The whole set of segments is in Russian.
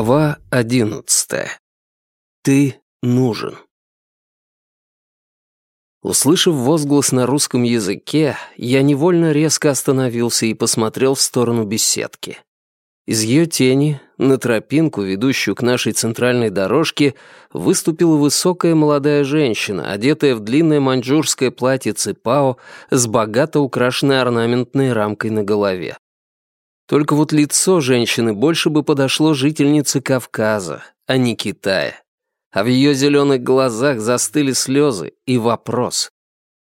Глава одиннадцатая. Ты нужен. Услышав возглас на русском языке, я невольно резко остановился и посмотрел в сторону беседки. Из ее тени, на тропинку, ведущую к нашей центральной дорожке, выступила высокая молодая женщина, одетая в длинное маньчжурское платье ципао с богато украшенной орнаментной рамкой на голове. Только вот лицо женщины больше бы подошло жительнице Кавказа, а не Китая. А в ее зеленых глазах застыли слезы и вопрос.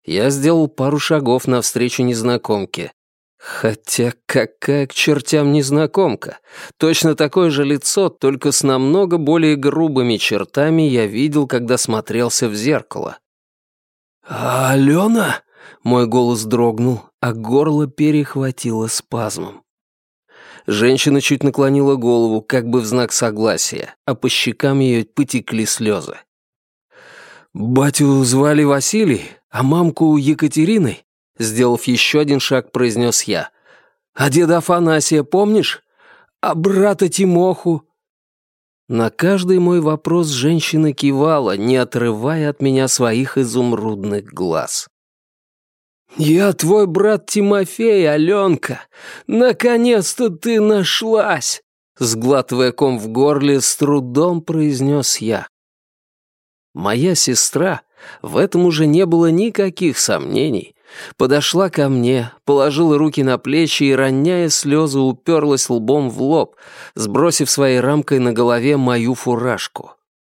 Я сделал пару шагов навстречу незнакомке. Хотя какая к чертям незнакомка? Точно такое же лицо, только с намного более грубыми чертами я видел, когда смотрелся в зеркало. «А «Алена?» — мой голос дрогнул, а горло перехватило спазмом. Женщина чуть наклонила голову, как бы в знак согласия, а по щекам ее потекли слезы. «Батю звали Василий, а мамку Екатериной?» Сделав еще один шаг, произнес я. «А деда Афанасия помнишь? А брата Тимоху?» На каждый мой вопрос женщина кивала, не отрывая от меня своих изумрудных глаз. «Я твой брат Тимофей, Аленка! Наконец-то ты нашлась!» Сглатывая ком в горле, с трудом произнес я. Моя сестра, в этом уже не было никаких сомнений, подошла ко мне, положила руки на плечи и, роняя слезы, уперлась лбом в лоб, сбросив своей рамкой на голове мою фуражку.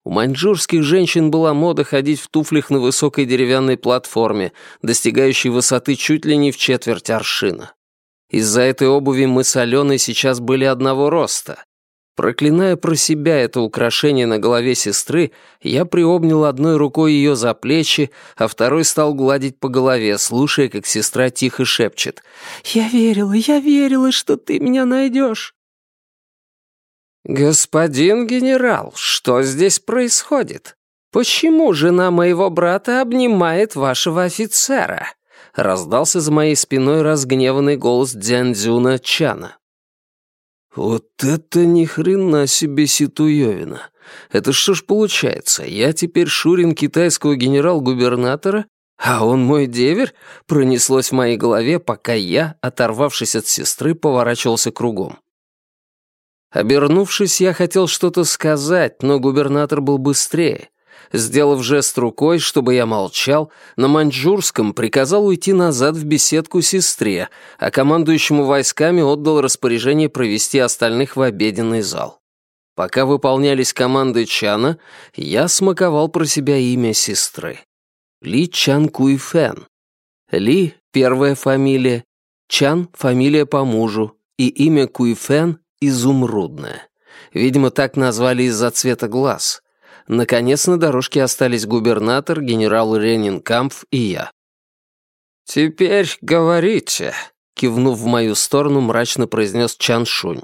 У маньчжурских женщин была мода ходить в туфлях на высокой деревянной платформе, достигающей высоты чуть ли не в четверть аршина. Из-за этой обуви мы с Аленой сейчас были одного роста. Проклиная про себя это украшение на голове сестры, я приобнял одной рукой ее за плечи, а второй стал гладить по голове, слушая, как сестра тихо шепчет. «Я верила, я верила, что ты меня найдешь». «Господин генерал, что здесь происходит? Почему жена моего брата обнимает вашего офицера?» Раздался за моей спиной разгневанный голос Дзяньцзюна Чана. «Вот это ни хрена себе ситуевина! Это что ж получается, я теперь Шурин китайского генерал-губернатора, а он мой деверь?» Пронеслось в моей голове, пока я, оторвавшись от сестры, поворачивался кругом. Обернувшись, я хотел что-то сказать, но губернатор был быстрее. Сделав жест рукой, чтобы я молчал, на маньчжурском приказал уйти назад в беседку сестре, а командующему войсками отдал распоряжение провести остальных в обеденный зал. Пока выполнялись команды Чана, я смаковал про себя имя сестры. Ли Чан Куйфэн. Ли — первая фамилия, Чан — фамилия по мужу, и имя Куйфэн изумрудная. Видимо, так назвали из-за цвета глаз. Наконец на дорожке остались губернатор, генерал Ренинкампф и я. «Теперь говорите», — кивнув в мою сторону, мрачно произнес Чан Шунь.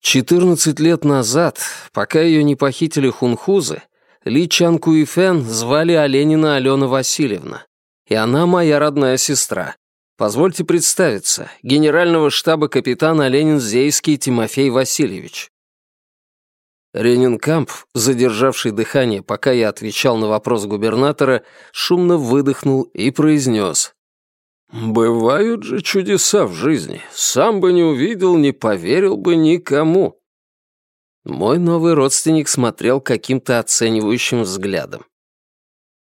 Четырнадцать лет назад, пока ее не похитили хунхузы, Ли Чан Куифен звали Оленина Алена Васильевна, и она моя родная сестра. Позвольте представиться, генерального штаба капитан Оленин-Зейский Тимофей Васильевич. Ренинкамп, задержавший дыхание, пока я отвечал на вопрос губернатора, шумно выдохнул и произнес. «Бывают же чудеса в жизни. Сам бы не увидел, не поверил бы никому». Мой новый родственник смотрел каким-то оценивающим взглядом.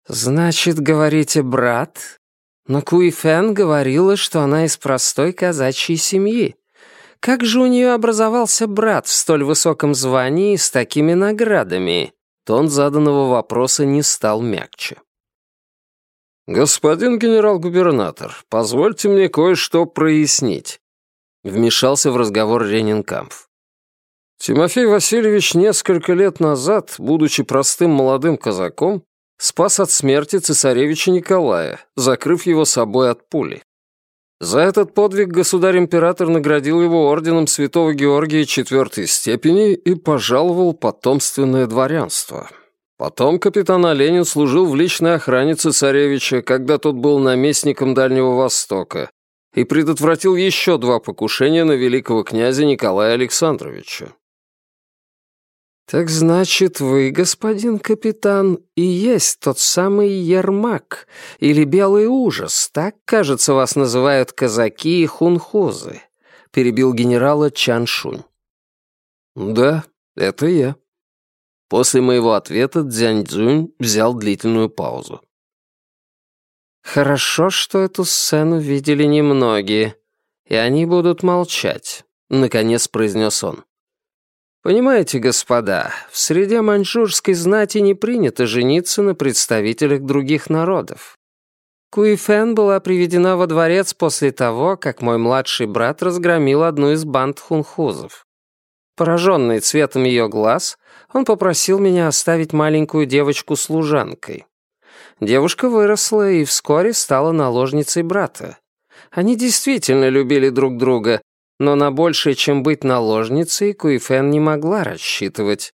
«Значит, говорите, брат, но Куи Фэн говорила, что она из простой казачьей семьи. Как же у нее образовался брат в столь высоком звании и с такими наградами? Тон заданного вопроса не стал мягче. «Господин генерал-губернатор, позвольте мне кое-что прояснить», — вмешался в разговор Ренинкампф. Тимофей Васильевич несколько лет назад, будучи простым молодым казаком, спас от смерти цесаревича Николая, закрыв его собой от пули. За этот подвиг государь-император наградил его орденом святого Георгия четвертой степени и пожаловал потомственное дворянство. Потом капитан Оленин служил в личной охране цесаревича, когда тот был наместником Дальнего Востока, и предотвратил еще два покушения на великого князя Николая Александровича. «Так значит, вы, господин капитан, и есть тот самый Ермак, или Белый Ужас, так, кажется, вас называют казаки и хунхузы», — перебил генерала Чан Шунь. «Да, это я». После моего ответа Дзянь Цзюнь взял длительную паузу. «Хорошо, что эту сцену видели немногие, и они будут молчать», — наконец произнес он. Понимаете, господа, в среде маньчжурской знати не принято жениться на представителях других народов. Куифен была приведена во дворец после того, как мой младший брат разгромил одну из банд хунхузов. Пораженный цветом ее глаз, он попросил меня оставить маленькую девочку служанкой. Девушка выросла и вскоре стала наложницей брата. Они действительно любили друг друга, но на большее, чем быть наложницей, Куифен не могла рассчитывать.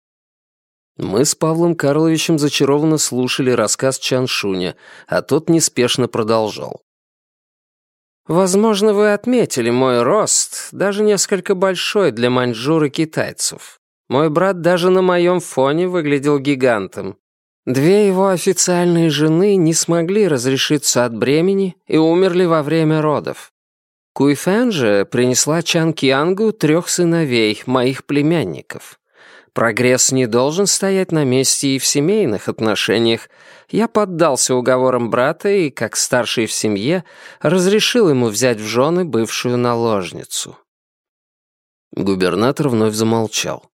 Мы с Павлом Карловичем зачарованно слушали рассказ Чаншуня, а тот неспешно продолжал. «Возможно, вы отметили мой рост, даже несколько большой для маньчжур и китайцев. Мой брат даже на моем фоне выглядел гигантом. Две его официальные жены не смогли разрешиться от бремени и умерли во время родов. Куйфэн же принесла Чан Киангу трех сыновей, моих племянников. Прогресс не должен стоять на месте и в семейных отношениях. Я поддался уговорам брата и, как старший в семье, разрешил ему взять в жены бывшую наложницу. Губернатор вновь замолчал.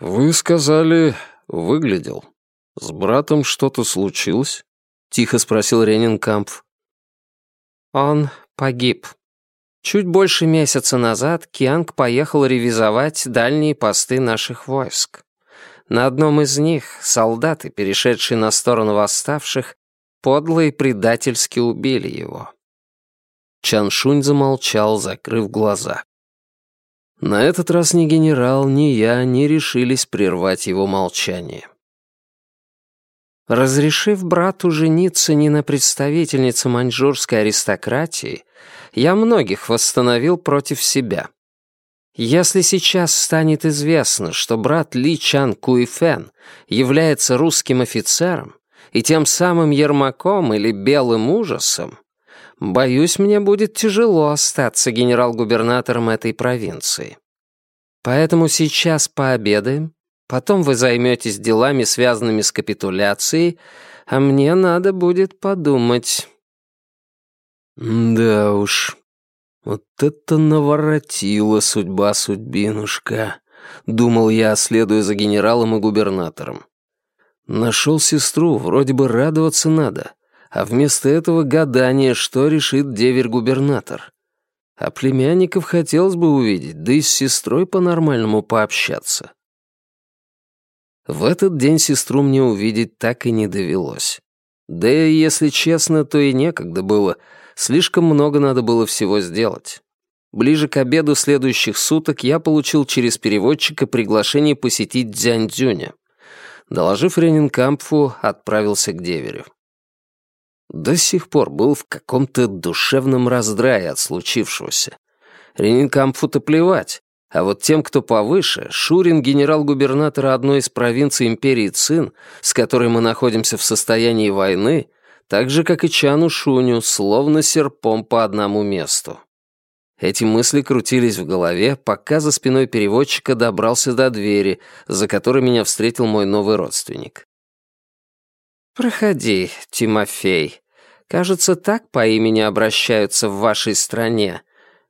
«Вы сказали, выглядел. С братом что-то случилось?» — тихо спросил Ренинкампф. «Он погиб. Чуть больше месяца назад Кианг поехал ревизовать дальние посты наших войск. На одном из них солдаты, перешедшие на сторону восставших, подло и предательски убили его. Чаншунь замолчал, закрыв глаза. На этот раз ни генерал, ни я не решились прервать его молчание. Разрешив брату жениться не на представительнице маньчжурской аристократии, я многих восстановил против себя. Если сейчас станет известно, что брат Ли Чан Куйфен является русским офицером и тем самым Ермаком или Белым Ужасом, боюсь, мне будет тяжело остаться генерал-губернатором этой провинции. Поэтому сейчас пообедаем, Потом вы займетесь делами, связанными с капитуляцией, а мне надо будет подумать». «Да уж, вот это наворотила судьба судьбинушка», — думал я, следуя за генералом и губернатором. Нашел сестру, вроде бы радоваться надо, а вместо этого гадание, что решит деверь-губернатор. А племянников хотелось бы увидеть, да и с сестрой по-нормальному пообщаться. В этот день сестру мне увидеть так и не довелось. Да и, если честно, то и некогда было. Слишком много надо было всего сделать. Ближе к обеду следующих суток я получил через переводчика приглашение посетить Дзяньцзюня. Доложив Ренинкампфу, отправился к деверю. До сих пор был в каком-то душевном раздрае от случившегося. Ренинкампфу-то плевать. А вот тем, кто повыше, Шурин, генерал-губернатора одной из провинций империи Цин, с которой мы находимся в состоянии войны, так же, как и Чану Шуню, словно серпом по одному месту. Эти мысли крутились в голове, пока за спиной переводчика добрался до двери, за которой меня встретил мой новый родственник. «Проходи, Тимофей. Кажется, так по имени обращаются в вашей стране.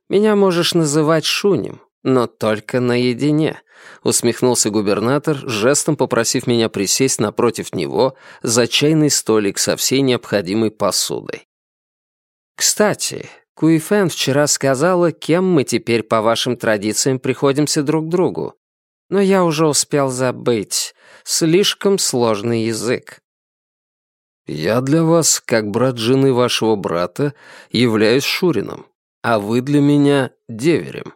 Меня можешь называть Шунем но только наедине», — усмехнулся губернатор, жестом попросив меня присесть напротив него за чайный столик со всей необходимой посудой. «Кстати, Куифен вчера сказала, кем мы теперь по вашим традициям приходимся друг другу. Но я уже успел забыть. Слишком сложный язык». «Я для вас, как брат жены вашего брата, являюсь Шурином, а вы для меня — деверем»,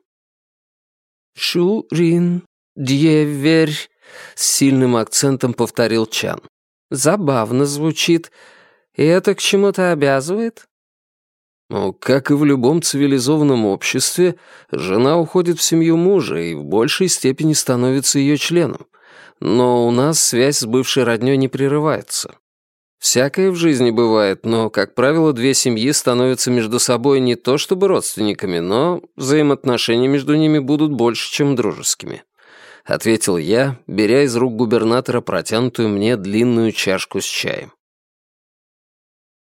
«Шурин, дьеверь», — с сильным акцентом повторил Чан. «Забавно звучит. И это к чему-то обязывает?» Но, как и в любом цивилизованном обществе, жена уходит в семью мужа и в большей степени становится ее членом. Но у нас связь с бывшей роднёй не прерывается. Всякое в жизни бывает, но, как правило, две семьи становятся между собой не то чтобы родственниками, но взаимоотношения между ними будут больше, чем дружескими. Ответил я, беря из рук губернатора протянутую мне длинную чашку с чаем.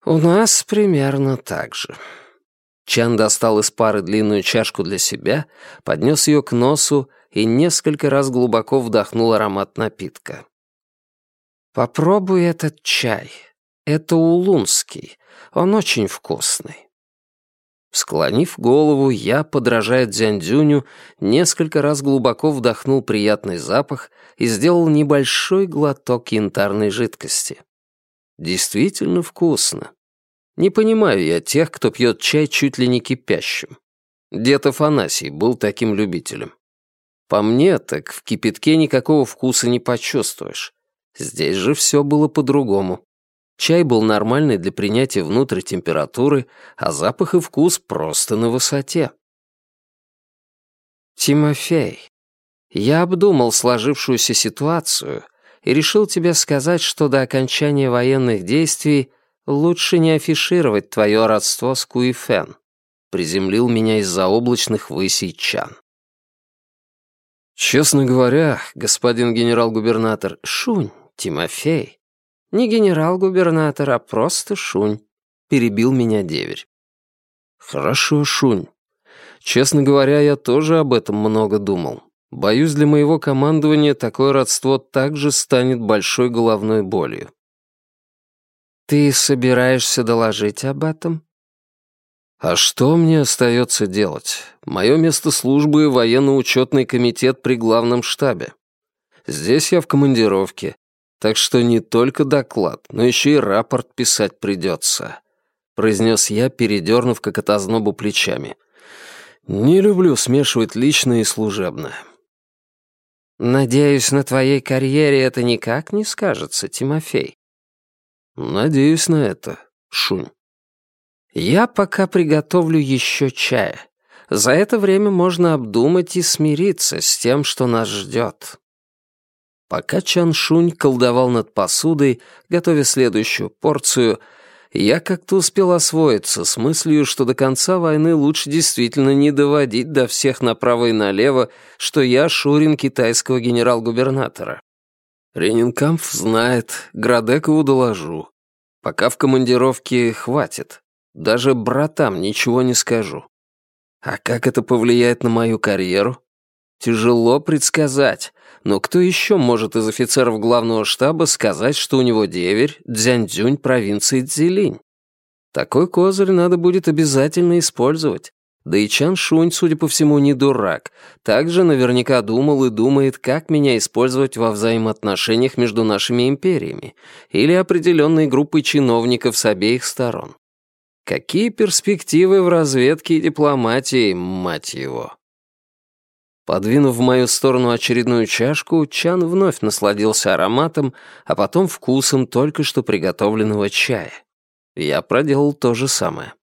«У нас примерно так же». Чан достал из пары длинную чашку для себя, поднес ее к носу и несколько раз глубоко вдохнул аромат напитка. «Попробуй этот чай. Это улунский. Он очень вкусный». Склонив голову, я, подражая Дзяндзюню, несколько раз глубоко вдохнул приятный запах и сделал небольшой глоток янтарной жидкости. Действительно вкусно. Не понимаю я тех, кто пьет чай чуть ли не кипящим. Дед Афанасий был таким любителем. По мне, так в кипятке никакого вкуса не почувствуешь. Здесь же все было по-другому. Чай был нормальный для принятия внутрь температуры, а запах и вкус просто на высоте. Тимофей, я обдумал сложившуюся ситуацию и решил тебе сказать, что до окончания военных действий лучше не афишировать твое родство с Куифен. Приземлил меня из-за облачных высей Чан. Честно говоря, господин генерал-губернатор, шунь, Тимофей. Не генерал-губернатор, а просто шунь. Перебил меня деверь. Хорошо, шунь. Честно говоря, я тоже об этом много думал. Боюсь, для моего командования такое родство также станет большой головной болью. Ты собираешься доложить об этом? А что мне остается делать? Мое место службы — военно-учетный комитет при главном штабе. Здесь я в командировке, так что не только доклад, но еще и рапорт писать придется», — произнес я, передернув как от ознобу плечами. «Не люблю смешивать личное и служебное». «Надеюсь, на твоей карьере это никак не скажется, Тимофей». «Надеюсь на это, Шунь». «Я пока приготовлю еще чая. За это время можно обдумать и смириться с тем, что нас ждет». Пока Чан Шунь колдовал над посудой, готовя следующую порцию, я как-то успел освоиться с мыслью, что до конца войны лучше действительно не доводить до всех направо и налево, что я Шурин китайского генерал-губернатора. Ренинкамф знает, Градекову доложу. Пока в командировке хватит. Даже братам ничего не скажу. А как это повлияет на мою карьеру? Тяжело предсказать, но кто еще может из офицеров главного штаба сказать, что у него деверь Дзяньцзюнь провинции Цзилинь? Такой козырь надо будет обязательно использовать. Да и Чан Шунь, судя по всему, не дурак. Также наверняка думал и думает, как меня использовать во взаимоотношениях между нашими империями или определенной группой чиновников с обеих сторон. Какие перспективы в разведке и дипломатии, мать его? Подвинув в мою сторону очередную чашку, Чан вновь насладился ароматом, а потом вкусом только что приготовленного чая. Я проделал то же самое.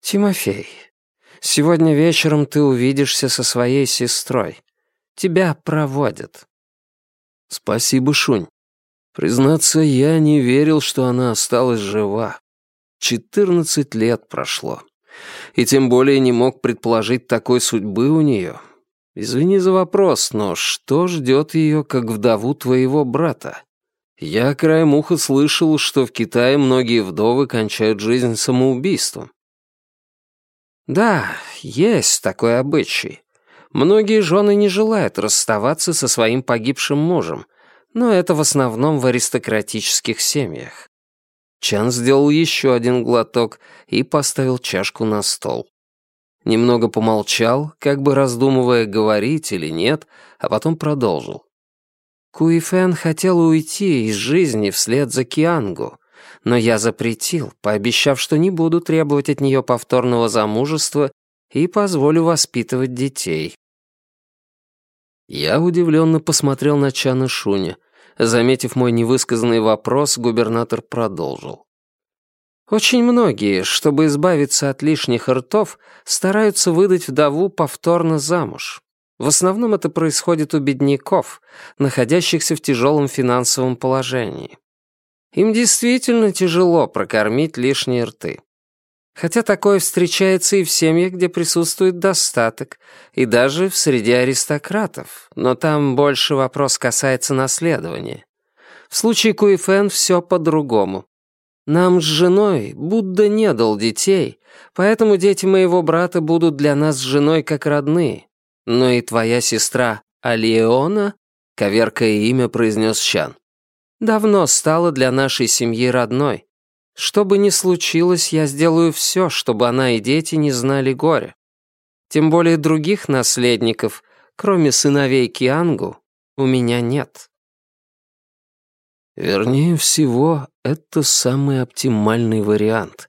«Тимофей, сегодня вечером ты увидишься со своей сестрой. Тебя проводят». «Спасибо, Шунь. Признаться, я не верил, что она осталась жива. Четырнадцать лет прошло и тем более не мог предположить такой судьбы у нее. Извини за вопрос, но что ждет ее, как вдову твоего брата? Я краем уха слышал, что в Китае многие вдовы кончают жизнь самоубийством. Да, есть такой обычай. Многие жены не желают расставаться со своим погибшим мужем, но это в основном в аристократических семьях. Чан сделал еще один глоток и поставил чашку на стол. Немного помолчал, как бы раздумывая, говорить или нет, а потом продолжил. Куифен хотела уйти из жизни вслед за Киангу, но я запретил, пообещав, что не буду требовать от нее повторного замужества и позволю воспитывать детей. Я удивленно посмотрел на Чана Шуня — Заметив мой невысказанный вопрос, губернатор продолжил. Очень многие, чтобы избавиться от лишних ртов, стараются выдать вдову повторно замуж. В основном это происходит у бедняков, находящихся в тяжелом финансовом положении. Им действительно тяжело прокормить лишние рты. Хотя такое встречается и в семьях, где присутствует достаток, и даже в среде аристократов, но там больше вопрос касается наследования. В случае Куифен все по-другому. Нам с женой Будда не дал детей, поэтому дети моего брата будут для нас с женой как родные. Но и твоя сестра Алиона, коверкая имя, произнес Чан, давно стала для нашей семьи родной. Что бы ни случилось, я сделаю все, чтобы она и дети не знали горя. Тем более других наследников, кроме сыновей Киангу, у меня нет. Вернее всего, это самый оптимальный вариант.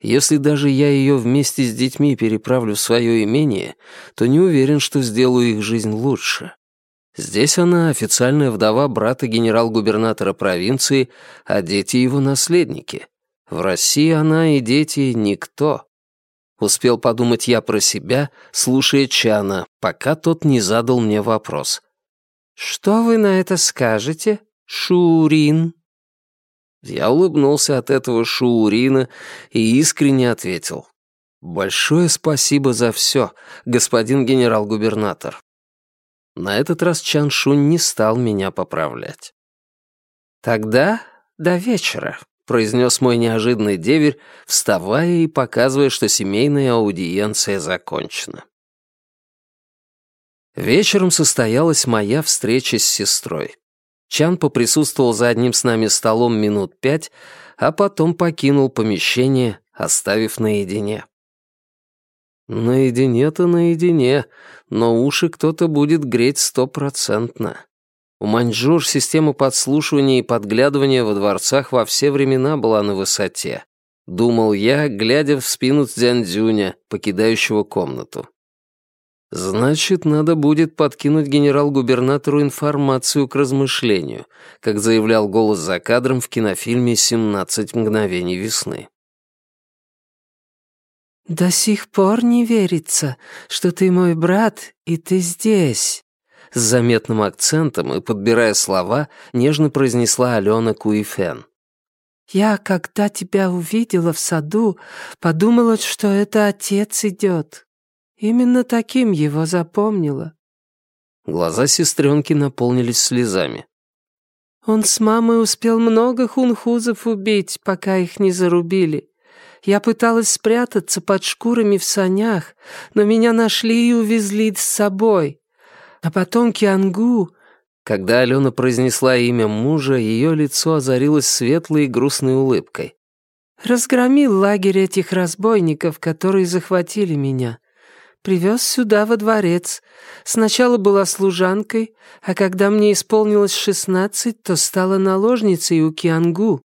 Если даже я ее вместе с детьми переправлю в свое имение, то не уверен, что сделаю их жизнь лучше. Здесь она официальная вдова брата генерал-губернатора провинции, а дети его наследники. В России она и дети никто. Успел подумать я про себя, слушая Чана, пока тот не задал мне вопрос. «Что вы на это скажете, Шурин?» Я улыбнулся от этого Шурина и искренне ответил. «Большое спасибо за все, господин генерал-губернатор». На этот раз Чан Шунь не стал меня поправлять. «Тогда до вечера», — произнес мой неожиданный деверь, вставая и показывая, что семейная аудиенция закончена. Вечером состоялась моя встреча с сестрой. Чан поприсутствовал за одним с нами столом минут пять, а потом покинул помещение, оставив наедине. Наедине-то наедине, но уши кто-то будет греть стопроцентно. У маньчжур система подслушивания и подглядывания во дворцах во все времена была на высоте. Думал я, глядя в спину Цзяньцзюня, покидающего комнату. Значит, надо будет подкинуть генерал-губернатору информацию к размышлению, как заявлял голос за кадром в кинофильме «17 мгновений весны». «До сих пор не верится, что ты мой брат, и ты здесь», с заметным акцентом и подбирая слова, нежно произнесла Алена Куифен. «Я, когда тебя увидела в саду, подумала, что это отец идет. Именно таким его запомнила. Глаза сестренки наполнились слезами. Он с мамой успел много хунхузов убить, пока их не зарубили. Я пыталась спрятаться под шкурами в санях, но меня нашли и увезли с собой. А потом Киангу... Когда Алена произнесла имя мужа, ее лицо озарилось светлой и грустной улыбкой. Разгромил лагерь этих разбойников, которые захватили меня привез сюда, во дворец. Сначала была служанкой, а когда мне исполнилось шестнадцать, то стала наложницей у Киангу.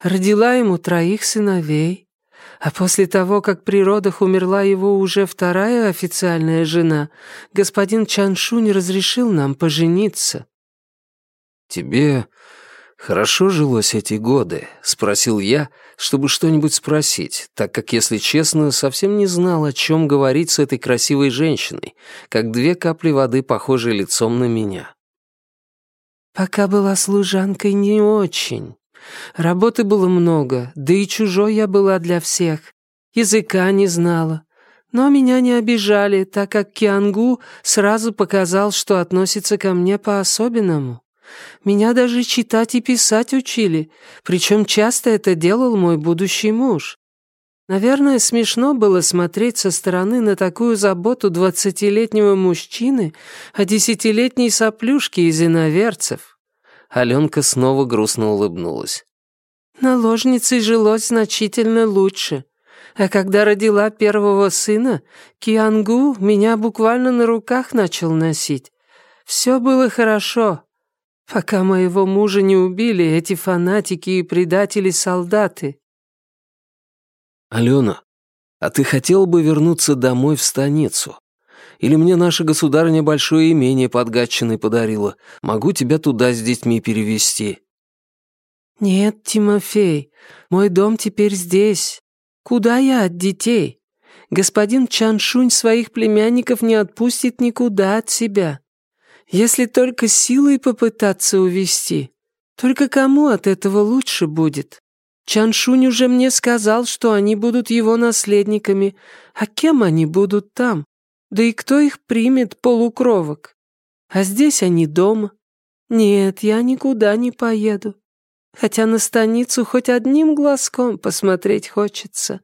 Родила ему троих сыновей. А после того, как при родах умерла его уже вторая официальная жена, господин Чаншунь разрешил нам пожениться. «Тебе хорошо жилось эти годы?» — спросил я, чтобы что-нибудь спросить, так как, если честно, совсем не знал, о чем говорить с этой красивой женщиной, как две капли воды, похожие лицом на меня. «Пока была служанкой, не очень. Работы было много, да и чужой я была для всех. Языка не знала. Но меня не обижали, так как Киангу сразу показал, что относится ко мне по-особенному. Меня даже читать и писать учили, причем часто это делал мой будущий муж. Наверное, смешно было смотреть со стороны на такую заботу двадцатилетнего мужчины о десятилетней соплюшке из иноверцев. Аленка снова грустно улыбнулась. Наложницей жилось значительно лучше. А когда родила первого сына, Киангу меня буквально на руках начал носить. Все было хорошо, пока моего мужа не убили эти фанатики и предатели-солдаты». «Алена, а ты хотел бы вернуться домой в станицу? Или мне наша государыня большое имение под Гатчиной подарила? Могу тебя туда с детьми перевести «Нет, Тимофей, мой дом теперь здесь. Куда я от детей? Господин Чаншунь своих племянников не отпустит никуда от себя. Если только силой попытаться увести, только кому от этого лучше будет? Чаншунь уже мне сказал, что они будут его наследниками, а кем они будут там? Да и кто их примет, полукровок? А здесь они дома. Нет, я никуда не поеду. Хотя на станицу хоть одним глазком посмотреть хочется.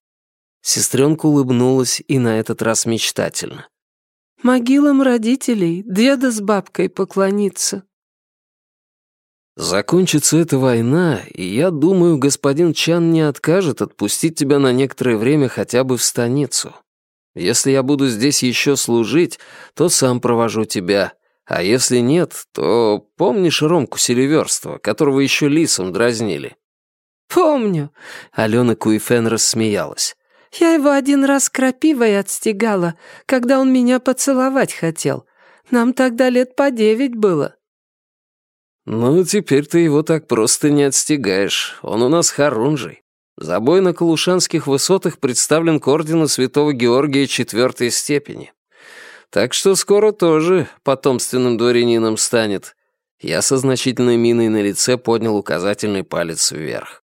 Сестренка улыбнулась и на этот раз мечтательно. Могилам родителей деда с бабкой поклониться. Закончится эта война, и я думаю, господин Чан не откажет отпустить тебя на некоторое время хотя бы в станицу. Если я буду здесь еще служить, то сам провожу тебя, а если нет, то помнишь Ромку Селиверства, которого еще лисом дразнили?» «Помню», — Алена Куифен рассмеялась. «Я его один раз крапивой отстегала, когда он меня поцеловать хотел. Нам тогда лет по девять было». «Ну, теперь ты его так просто не отстегаешь. Он у нас хорунжий. Забой на Калушанских высотах представлен к ордену Святого Георгия четвертой степени. Так что скоро тоже потомственным дворянином станет». Я со значительной миной на лице поднял указательный палец вверх.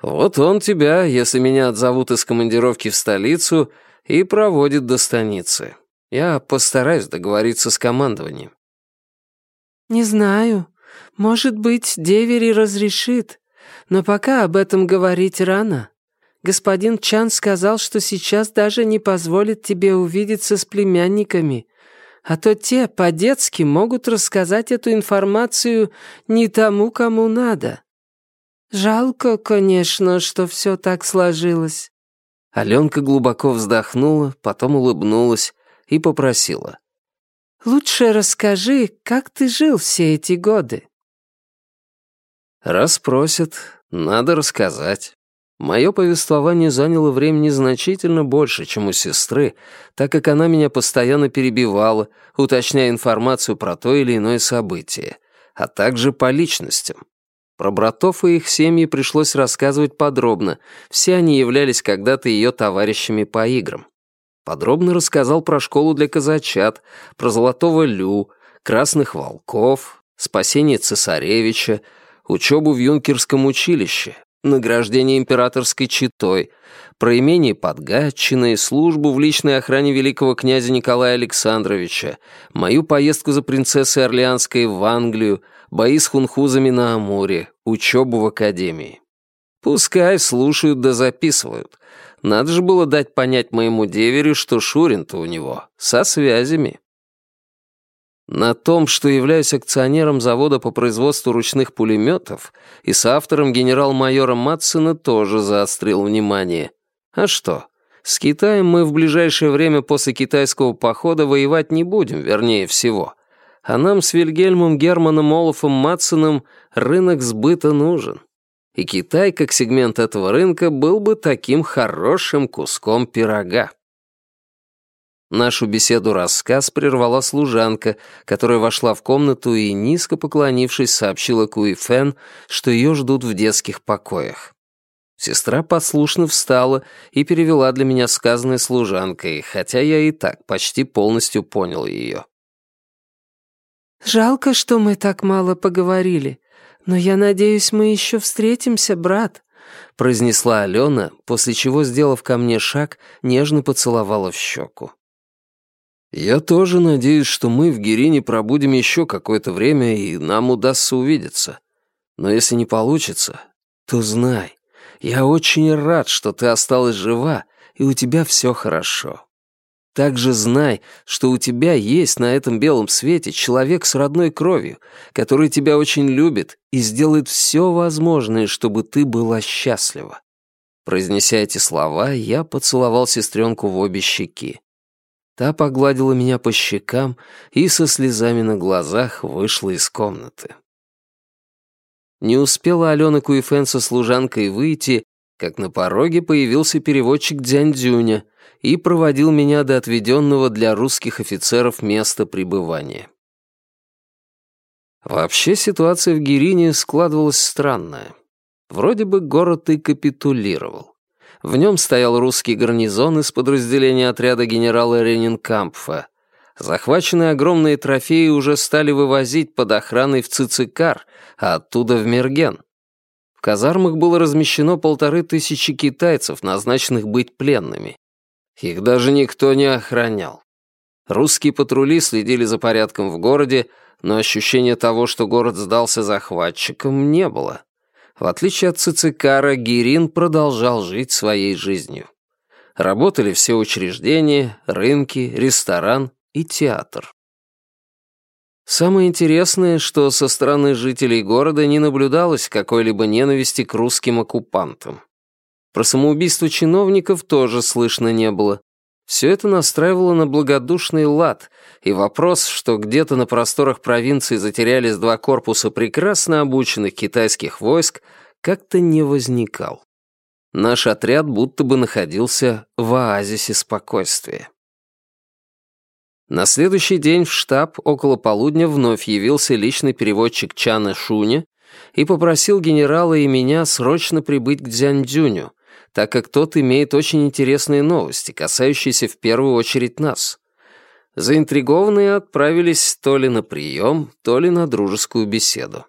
«Вот он тебя, если меня отзовут из командировки в столицу, и проводит до станицы. Я постараюсь договориться с командованием». «Не знаю. Может быть, Девери разрешит. Но пока об этом говорить рано. Господин Чан сказал, что сейчас даже не позволит тебе увидеться с племянниками, а то те по-детски могут рассказать эту информацию не тому, кому надо. Жалко, конечно, что все так сложилось». Аленка глубоко вздохнула, потом улыбнулась и попросила. «Лучше расскажи, как ты жил все эти годы?» Раз просят, надо рассказать. Мое повествование заняло времени значительно больше, чем у сестры, так как она меня постоянно перебивала, уточняя информацию про то или иное событие, а также по личностям. Про братов и их семьи пришлось рассказывать подробно, все они являлись когда-то ее товарищами по играм. Подробно рассказал про школу для казачат, про Золотого Лю, Красных Волков, спасение цесаревича, учебу в юнкерском училище, награждение императорской четой, про имение под Гатчиной, службу в личной охране великого князя Николая Александровича, мою поездку за принцессой Орлеанской в Англию, бои с хунхузами на Амуре, учебу в академии. Пускай слушают да записывают. Надо же было дать понять моему деверю, что Шурин-то у него со связями. На том, что являюсь акционером завода по производству ручных пулеметов и соавтором генерал-майора Матсона тоже заострил внимание. А что? С Китаем мы в ближайшее время после китайского похода воевать не будем, вернее всего. А нам с Вильгельмом Германом Олафом Матсоном рынок сбыта нужен. И Китай, как сегмент этого рынка, был бы таким хорошим куском пирога. Нашу беседу-рассказ прервала служанка, которая вошла в комнату и, низко поклонившись, сообщила Куи Фэн, что ее ждут в детских покоях. Сестра послушно встала и перевела для меня сказанное служанкой, хотя я и так почти полностью понял ее. «Жалко, что мы так мало поговорили, но я надеюсь, мы еще встретимся, брат», произнесла Алена, после чего, сделав ко мне шаг, нежно поцеловала в щеку. «Я тоже надеюсь, что мы в Герине пробудем еще какое-то время, и нам удастся увидеться. Но если не получится, то знай, я очень рад, что ты осталась жива, и у тебя все хорошо. Также знай, что у тебя есть на этом белом свете человек с родной кровью, который тебя очень любит и сделает все возможное, чтобы ты была счастлива». Произнеся эти слова, я поцеловал сестренку в обе щеки. Та погладила меня по щекам и со слезами на глазах вышла из комнаты. Не успела Алена Куефен со служанкой выйти, как на пороге появился переводчик Дзянь-Дзюня и проводил меня до отведенного для русских офицеров места пребывания. Вообще ситуация в Гирине складывалась странная. Вроде бы город и капитулировал. В нем стоял русский гарнизон из подразделения отряда генерала Ренинкампфа. Захваченные огромные трофеи уже стали вывозить под охраной в Цицикар, а оттуда в Мерген. В казармах было размещено полторы тысячи китайцев, назначенных быть пленными. Их даже никто не охранял. Русские патрули следили за порядком в городе, но ощущения того, что город сдался захватчикам, не было. В отличие от Цицикара, Гирин продолжал жить своей жизнью. Работали все учреждения, рынки, ресторан и театр. Самое интересное, что со стороны жителей города не наблюдалось какой-либо ненависти к русским оккупантам. Про самоубийство чиновников тоже слышно не было. Все это настраивало на благодушный лад, и вопрос, что где-то на просторах провинции затерялись два корпуса прекрасно обученных китайских войск, как-то не возникал. Наш отряд будто бы находился в оазисе спокойствия. На следующий день в штаб около полудня вновь явился личный переводчик Чана Шуня и попросил генерала и меня срочно прибыть к Дзяньцзюню, так как тот имеет очень интересные новости, касающиеся в первую очередь нас. Заинтригованные отправились то ли на прием, то ли на дружескую беседу.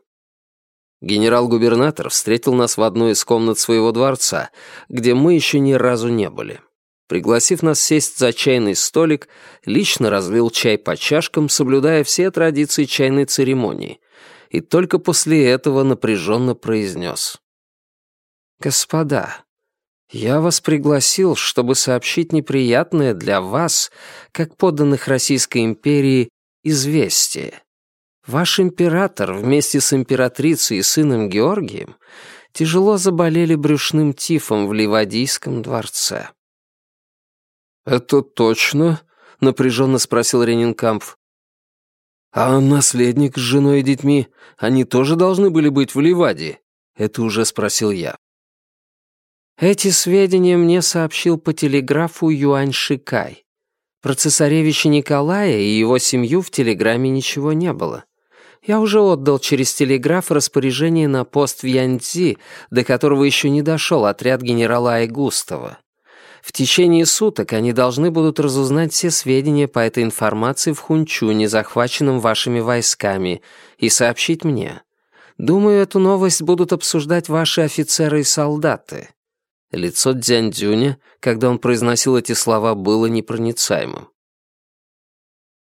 Генерал-губернатор встретил нас в одной из комнат своего дворца, где мы еще ни разу не были. Пригласив нас сесть за чайный столик, лично разлил чай по чашкам, соблюдая все традиции чайной церемонии, и только после этого напряженно произнес. «Господа, я вас пригласил, чтобы сообщить неприятное для вас, как подданных Российской империи, известие. Ваш император вместе с императрицей и сыном Георгием тяжело заболели брюшным тифом в Ливадийском дворце». «Это точно?» — напряженно спросил Ренинкампф. «А наследник с женой и детьми, они тоже должны были быть в Ливаде?» — это уже спросил я. Эти сведения мне сообщил по телеграфу Юань Шикай. Про цесаревича Николая и его семью в телеграмме ничего не было. Я уже отдал через телеграф распоряжение на пост в Яньцзи, до которого еще не дошел отряд генерала Айгустова. В течение суток они должны будут разузнать все сведения по этой информации в Хунчуне, захваченном вашими войсками, и сообщить мне. Думаю, эту новость будут обсуждать ваши офицеры и солдаты». Лицо Дзяньцзюня, когда он произносил эти слова, было непроницаемым.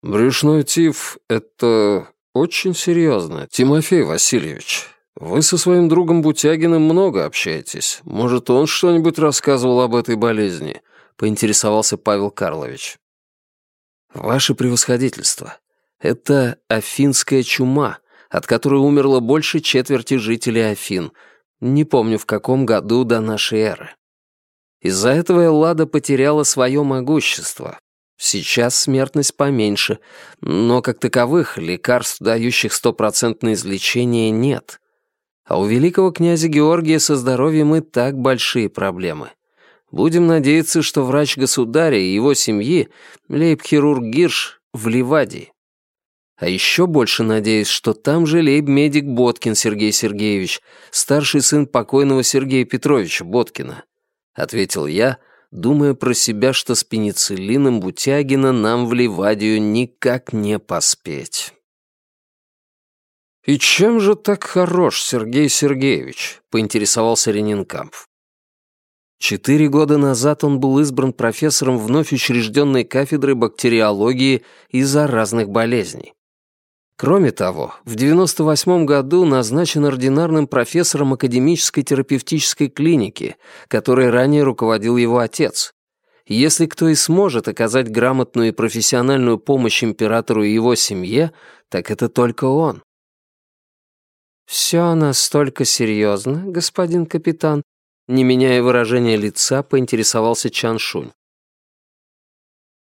«Брюшной тиф — это очень серьезно, Тимофей Васильевич. Вы со своим другом Бутягиным много общаетесь. Может, он что-нибудь рассказывал об этой болезни?» — поинтересовался Павел Карлович. «Ваше превосходительство, это афинская чума, от которой умерло больше четверти жителей Афин. Не помню, в каком году до нашей эры. Из-за этого Эллада потеряла свое могущество. Сейчас смертность поменьше, но как таковых лекарств, дающих стопроцентное излечение, нет. А у великого князя Георгия со здоровьем и так большие проблемы. Будем надеяться, что врач государя и его семьи, лейб-хирург Гирш, в Ливадии. А еще больше надеюсь, что там же лейб-медик Боткин Сергей Сергеевич, старший сын покойного Сергея Петровича Боткина. Ответил я, думая про себя, что с пенициллином Бутягина нам в Ливадию никак не поспеть. «И чем же так хорош Сергей Сергеевич?» — поинтересовался Ренинкампф. Четыре года назад он был избран профессором вновь учрежденной кафедры бактериологии и заразных болезней. Кроме того, в 98 году назначен ординарным профессором академической терапевтической клиники, которой ранее руководил его отец. Если кто и сможет оказать грамотную и профессиональную помощь императору и его семье, так это только он. «Все настолько серьезно, господин капитан?» Не меняя выражения лица, поинтересовался Чан Шунь.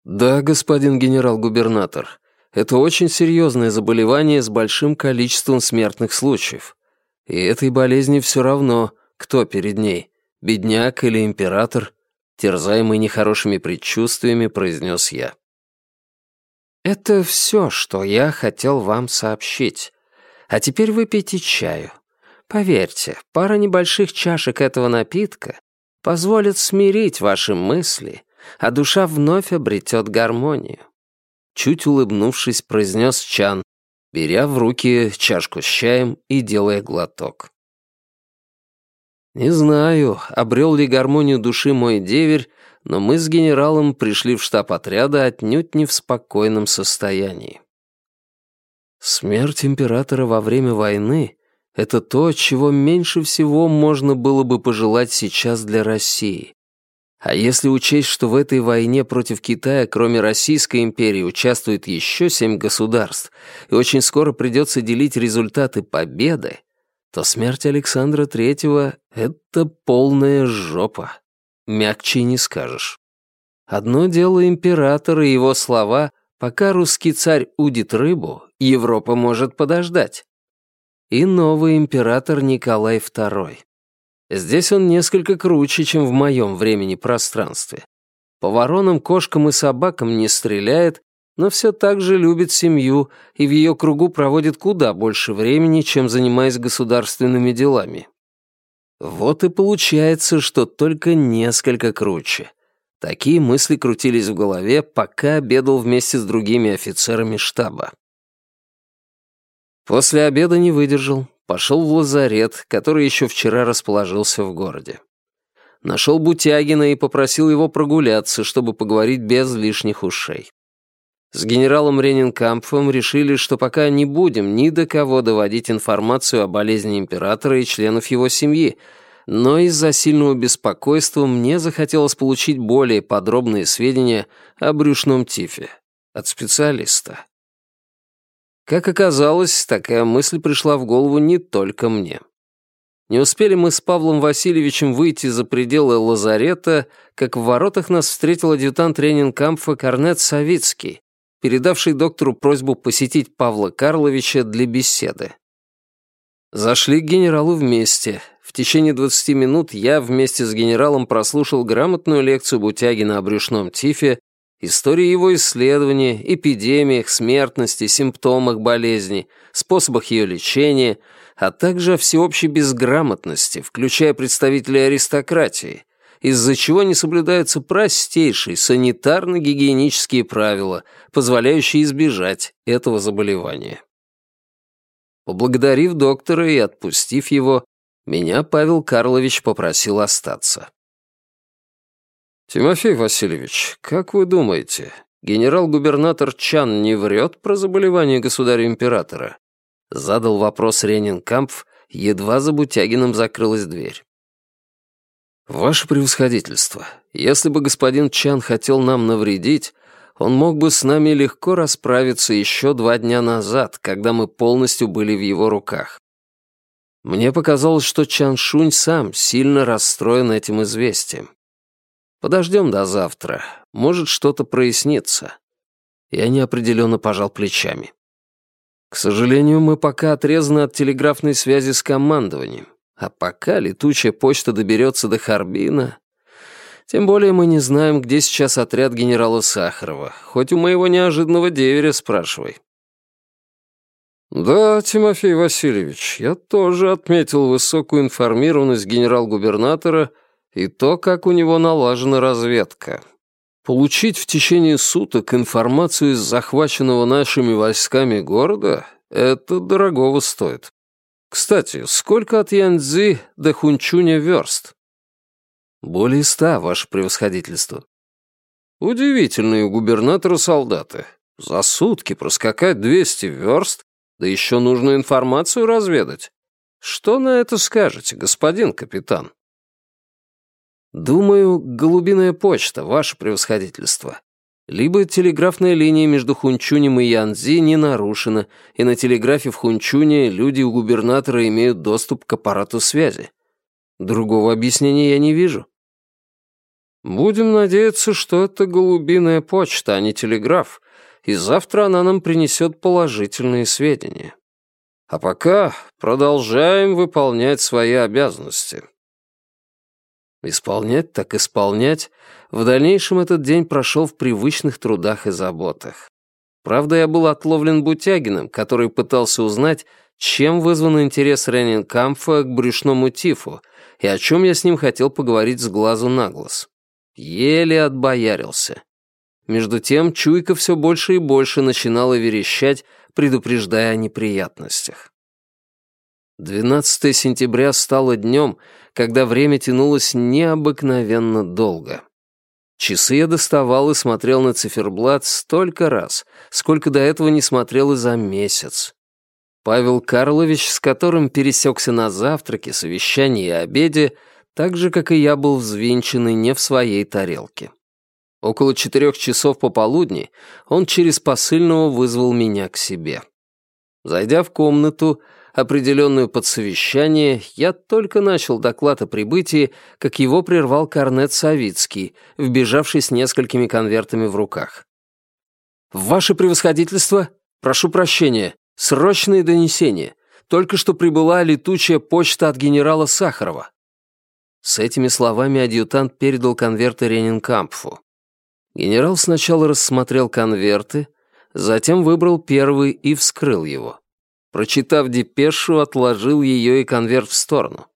«Да, господин генерал-губернатор, это очень серьезное заболевание с большим количеством смертных случаев. И этой болезни все равно, кто перед ней, бедняк или император, терзаемый нехорошими предчувствиями, произнес я. «Это все, что я хотел вам сообщить. А теперь выпейте чаю. Поверьте, пара небольших чашек этого напитка позволит смирить ваши мысли, а душа вновь обретет гармонию. Чуть улыбнувшись, произнес Чан, беря в руки чашку с чаем и делая глоток. Не знаю, обрел ли гармонию души мой деверь, но мы с генералом пришли в штаб отряда отнюдь не в спокойном состоянии. Смерть императора во время войны это то, чего меньше всего можно было бы пожелать сейчас для России. А если учесть, что в этой войне против Китая, кроме Российской империи, участвует еще семь государств, и очень скоро придется делить результаты победы, то смерть Александра Третьего — это полная жопа. Мягче не скажешь. Одно дело император и его слова «пока русский царь удит рыбу, Европа может подождать» и новый император Николай II. Здесь он несколько круче, чем в моем времени-пространстве. По воронам, кошкам и собакам не стреляет, но все так же любит семью и в ее кругу проводит куда больше времени, чем занимаясь государственными делами. Вот и получается, что только несколько круче. Такие мысли крутились в голове, пока обедал вместе с другими офицерами штаба. После обеда не выдержал, пошел в лазарет, который еще вчера расположился в городе. Нашел Бутягина и попросил его прогуляться, чтобы поговорить без лишних ушей. С генералом Ренинкампфом решили, что пока не будем ни до кого доводить информацию о болезни императора и членов его семьи, но из-за сильного беспокойства мне захотелось получить более подробные сведения о брюшном тифе от специалиста. Как оказалось, такая мысль пришла в голову не только мне. Не успели мы с Павлом Васильевичем выйти за пределы лазарета, как в воротах нас встретил адъютант Ренинкампфа Корнет Савицкий, передавший доктору просьбу посетить Павла Карловича для беседы. Зашли к генералу вместе. В течение 20 минут я вместе с генералом прослушал грамотную лекцию Бутягина о брюшном тифе Истории его исследования, эпидемиях, смертности, симптомах болезни, способах ее лечения, а также о всеобщей безграмотности, включая представителей аристократии, из-за чего не соблюдаются простейшие санитарно-гигиенические правила, позволяющие избежать этого заболевания. Поблагодарив доктора и отпустив его, меня Павел Карлович попросил остаться. «Тимофей Васильевич, как вы думаете, генерал-губернатор Чан не врет про заболевание государя-императора?» Задал вопрос Ренинкампф, едва за Бутягиным закрылась дверь. «Ваше превосходительство, если бы господин Чан хотел нам навредить, он мог бы с нами легко расправиться еще два дня назад, когда мы полностью были в его руках. Мне показалось, что Чан Шунь сам сильно расстроен этим известием. Подождем до завтра. Может, что-то прояснится. Я неопределенно пожал плечами. К сожалению, мы пока отрезаны от телеграфной связи с командованием. А пока летучая почта доберется до Харбина... Тем более мы не знаем, где сейчас отряд генерала Сахарова. Хоть у моего неожиданного деверя спрашивай. «Да, Тимофей Васильевич, я тоже отметил высокую информированность генерал-губернатора и то, как у него налажена разведка. Получить в течение суток информацию из захваченного нашими войсками города — это дорогого стоит. Кстати, сколько от Янцзи до Хунчуня верст? Более ста, ваше превосходительство. Удивительные у губернатора солдаты. За сутки проскакать 200 верст, да еще нужную информацию разведать. Что на это скажете, господин капитан? «Думаю, голубиная почта, ваше превосходительство. Либо телеграфная линия между Хунчунем и Янзи не нарушена, и на телеграфе в Хунчуне люди у губернатора имеют доступ к аппарату связи. Другого объяснения я не вижу». «Будем надеяться, что это голубиная почта, а не телеграф, и завтра она нам принесет положительные сведения. А пока продолжаем выполнять свои обязанности». Исполнять так исполнять. В дальнейшем этот день прошел в привычных трудах и заботах. Правда, я был отловлен Бутягиным, который пытался узнать, чем вызван интерес Ренинкамфа к брюшному тифу и о чем я с ним хотел поговорить с глазу на глаз. Еле отбоярился. Между тем чуйка все больше и больше начинала верещать, предупреждая о неприятностях. 12 сентября стало днем, когда время тянулось необыкновенно долго. Часы я доставал и смотрел на циферблат столько раз, сколько до этого не смотрел и за месяц. Павел Карлович, с которым пересекся на завтраке, совещании и обеде, так же, как и я, был взвинченный не в своей тарелке. Около четырех часов пополудни он через посыльного вызвал меня к себе. Зайдя в комнату, определенную под совещание, я только начал доклад о прибытии, как его прервал корнет Савицкий, вбежавший с несколькими конвертами в руках. «Ваше превосходительство, прошу прощения, срочные донесения. Только что прибыла летучая почта от генерала Сахарова». С этими словами адъютант передал конверты Ренинкампфу. Генерал сначала рассмотрел конверты, затем выбрал первый и вскрыл его. Прочитав депешу, отложил ее и конверт в сторону.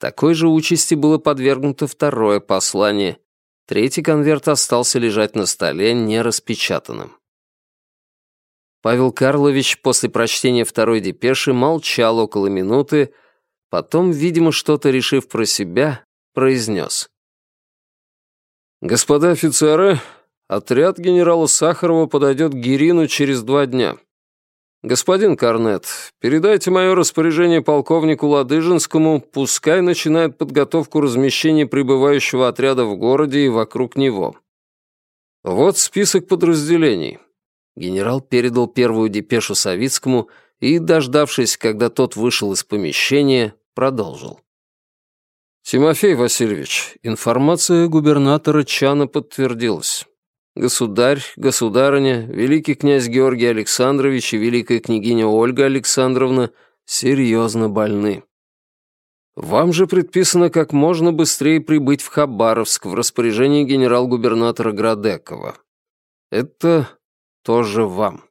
Такой же участи было подвергнуто второе послание. Третий конверт остался лежать на столе нераспечатанным. Павел Карлович после прочтения второй депеши молчал около минуты, потом, видимо, что-то решив про себя, произнес. «Господа офицеры, отряд генерала Сахарова подойдет к Гирину через два дня. Господин Корнет, передайте мое распоряжение полковнику Ладыжинскому, пускай начинает подготовку размещения прибывающего отряда в городе и вокруг него. Вот список подразделений». Генерал передал первую депешу Савицкому и, дождавшись, когда тот вышел из помещения, продолжил. «Тимофей Васильевич, информация губернатора Чана подтвердилась. Государь, государыня, великий князь Георгий Александрович и великая княгиня Ольга Александровна серьезно больны. Вам же предписано как можно быстрее прибыть в Хабаровск в распоряжении генерал-губернатора Градекова. Это тоже вам.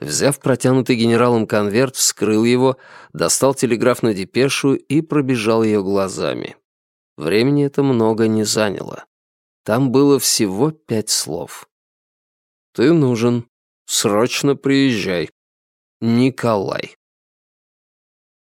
Взяв протянутый генералом конверт, вскрыл его, достал телеграфную депешу и пробежал ее глазами. Времени это много не заняло. Там было всего пять слов. «Ты нужен. Срочно приезжай. Николай».